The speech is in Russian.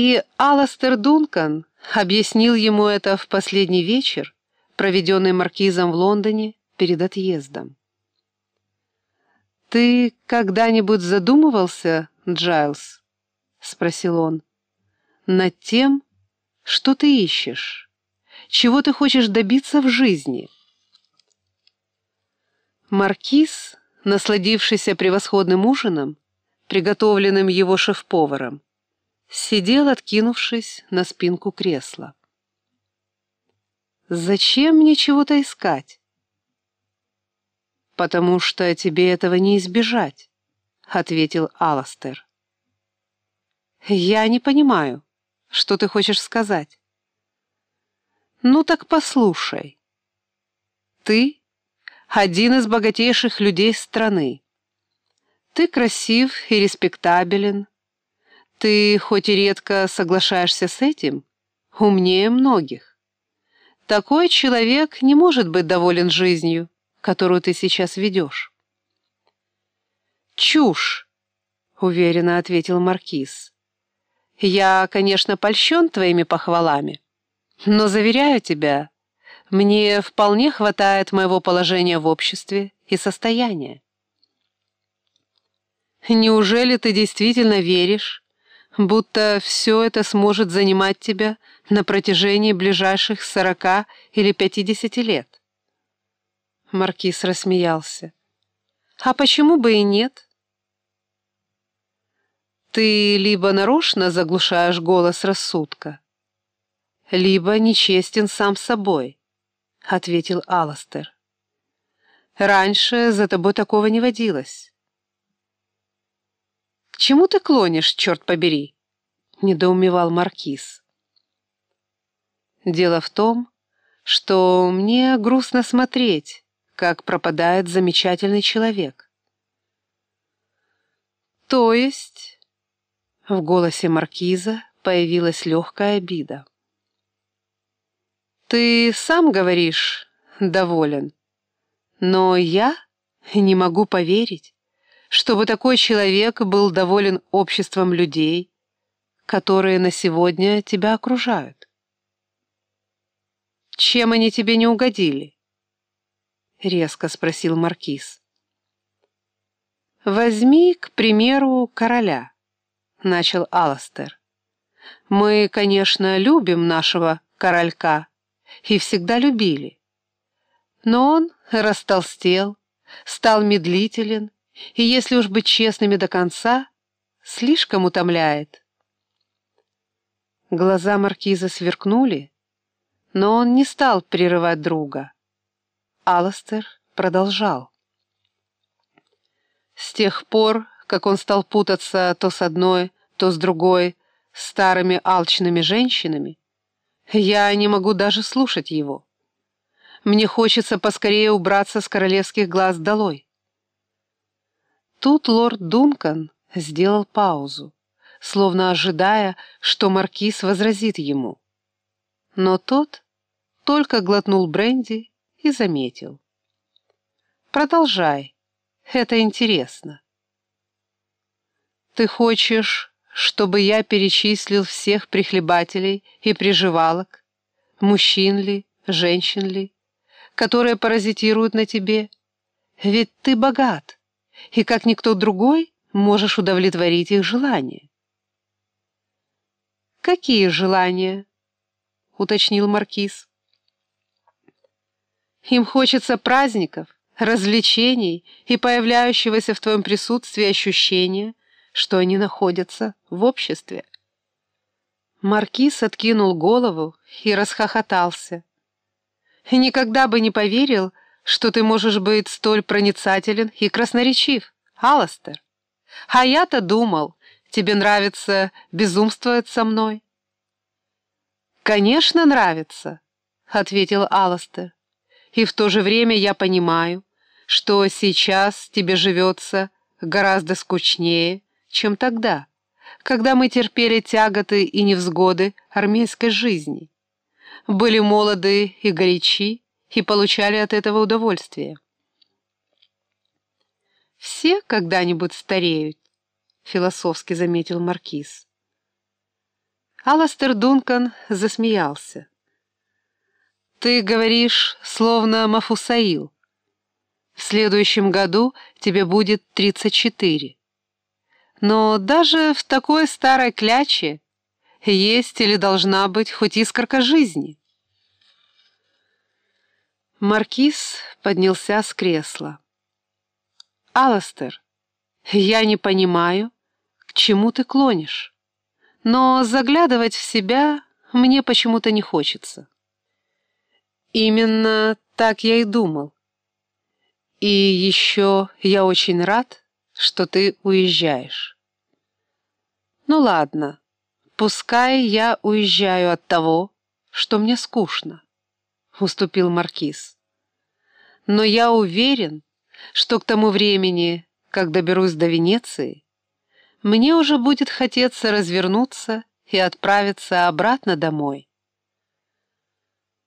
И Аластер Дункан объяснил ему это в последний вечер, проведенный маркизом в Лондоне перед отъездом. «Ты когда-нибудь задумывался, Джайлз?» — спросил он. «Над тем, что ты ищешь, чего ты хочешь добиться в жизни?» Маркиз, насладившийся превосходным ужином, приготовленным его шеф-поваром, сидел, откинувшись на спинку кресла. «Зачем мне чего-то искать?» «Потому что тебе этого не избежать», — ответил Аластер. «Я не понимаю, что ты хочешь сказать». «Ну так послушай. Ты — один из богатейших людей страны. Ты красив и респектабелен, ты хоть и редко соглашаешься с этим, умнее многих. Такой человек не может быть доволен жизнью, которую ты сейчас ведешь. «Чушь!» — уверенно ответил Маркиз. «Я, конечно, польщен твоими похвалами, но, заверяю тебя, мне вполне хватает моего положения в обществе и состояния. Неужели ты действительно веришь, будто все это сможет занимать тебя на протяжении ближайших сорока или пятидесяти лет. Маркиз рассмеялся. А почему бы и нет? Ты либо нарочно заглушаешь голос рассудка, либо нечестен сам собой, ответил Аластер. Раньше за тобой такого не водилось чему ты клонишь, черт побери?» — недоумевал Маркиз. «Дело в том, что мне грустно смотреть, как пропадает замечательный человек». «То есть...» — в голосе Маркиза появилась легкая обида. «Ты сам говоришь, доволен, но я не могу поверить, чтобы такой человек был доволен обществом людей, которые на сегодня тебя окружают. «Чем они тебе не угодили?» — резко спросил Маркиз. «Возьми, к примеру, короля», — начал Аластер. «Мы, конечно, любим нашего королька и всегда любили. Но он растолстел, стал медлителен, и, если уж быть честными до конца, слишком утомляет. Глаза маркиза сверкнули, но он не стал прерывать друга. Аластер продолжал. С тех пор, как он стал путаться то с одной, то с другой, старыми алчными женщинами, я не могу даже слушать его. Мне хочется поскорее убраться с королевских глаз долой. Тут лорд Дункан сделал паузу, словно ожидая, что маркиз возразит ему. Но тот только глотнул бренди и заметил. «Продолжай, это интересно». «Ты хочешь, чтобы я перечислил всех прихлебателей и приживалок, мужчин ли, женщин ли, которые паразитируют на тебе? Ведь ты богат» и как никто другой можешь удовлетворить их желания. «Какие желания?» — уточнил Маркиз. «Им хочется праздников, развлечений и появляющегося в твоем присутствии ощущения, что они находятся в обществе». Маркиз откинул голову и расхохотался. «Никогда бы не поверил, что ты можешь быть столь проницателен и красноречив, Аластер. А я-то думал, тебе нравится безумствовать со мной. «Конечно, нравится», — ответил Аластер. «И в то же время я понимаю, что сейчас тебе живется гораздо скучнее, чем тогда, когда мы терпели тяготы и невзгоды армейской жизни. Были молоды и горячи, и получали от этого удовольствие. «Все когда-нибудь стареют», — философски заметил Маркиз. Аластер Дункан засмеялся. «Ты говоришь, словно Мафусаил. В следующем году тебе будет 34. Но даже в такой старой кляче есть или должна быть хоть искорка жизни». Маркиз поднялся с кресла. «Аластер, я не понимаю, к чему ты клонишь, но заглядывать в себя мне почему-то не хочется». «Именно так я и думал. И еще я очень рад, что ты уезжаешь». «Ну ладно, пускай я уезжаю от того, что мне скучно». — уступил Маркиз. «Но я уверен, что к тому времени, как доберусь до Венеции, мне уже будет хотеться развернуться и отправиться обратно домой».